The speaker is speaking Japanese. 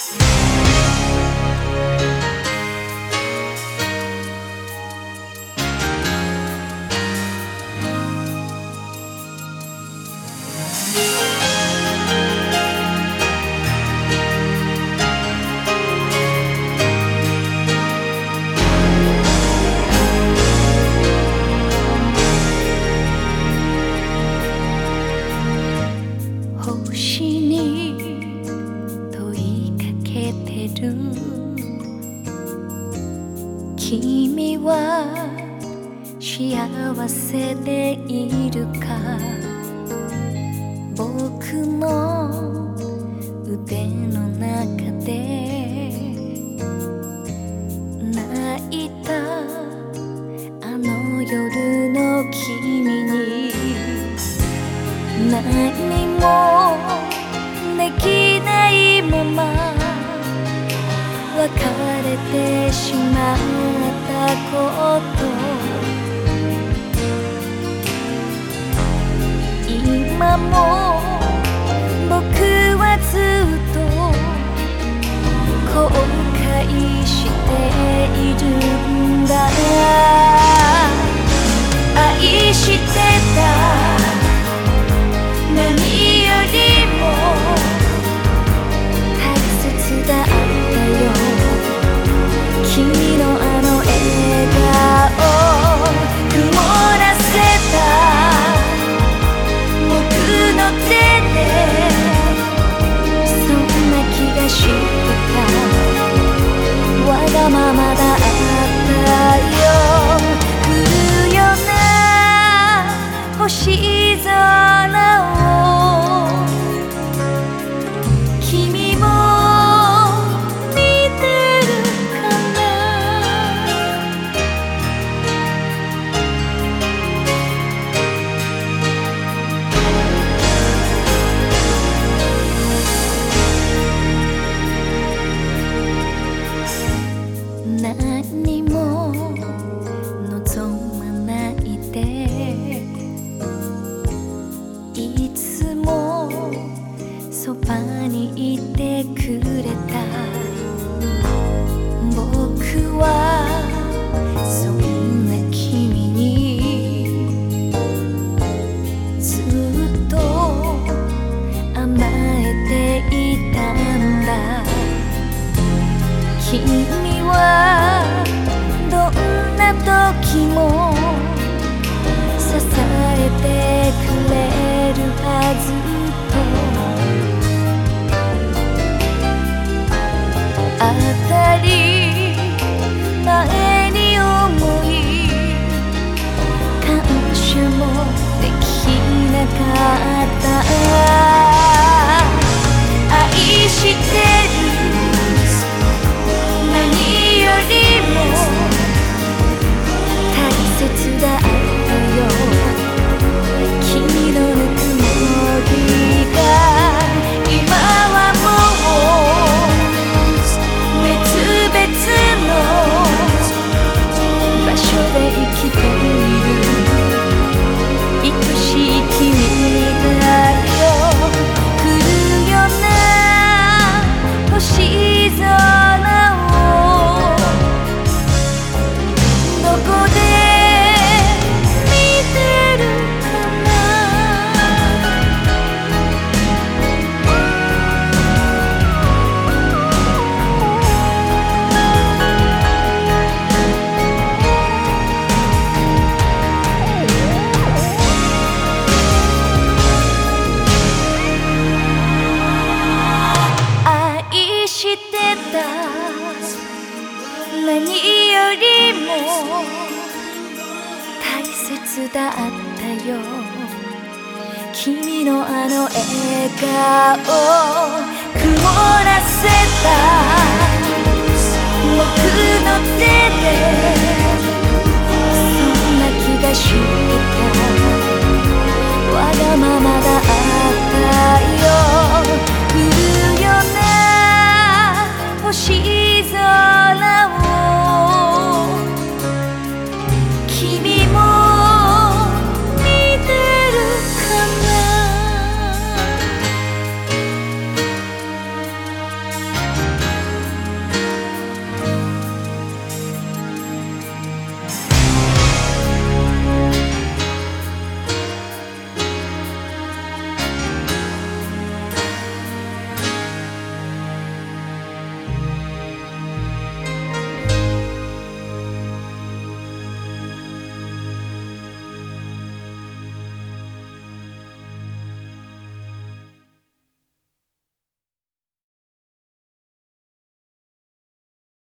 Thanks. る。君は幸せでいるか。僕の腕の中で泣いたあの夜の君に。何もてしまったこと。今も僕はずっと後悔しているんだ。そばにいてくれた」大切だったよ。君のあの笑顔。曇らせ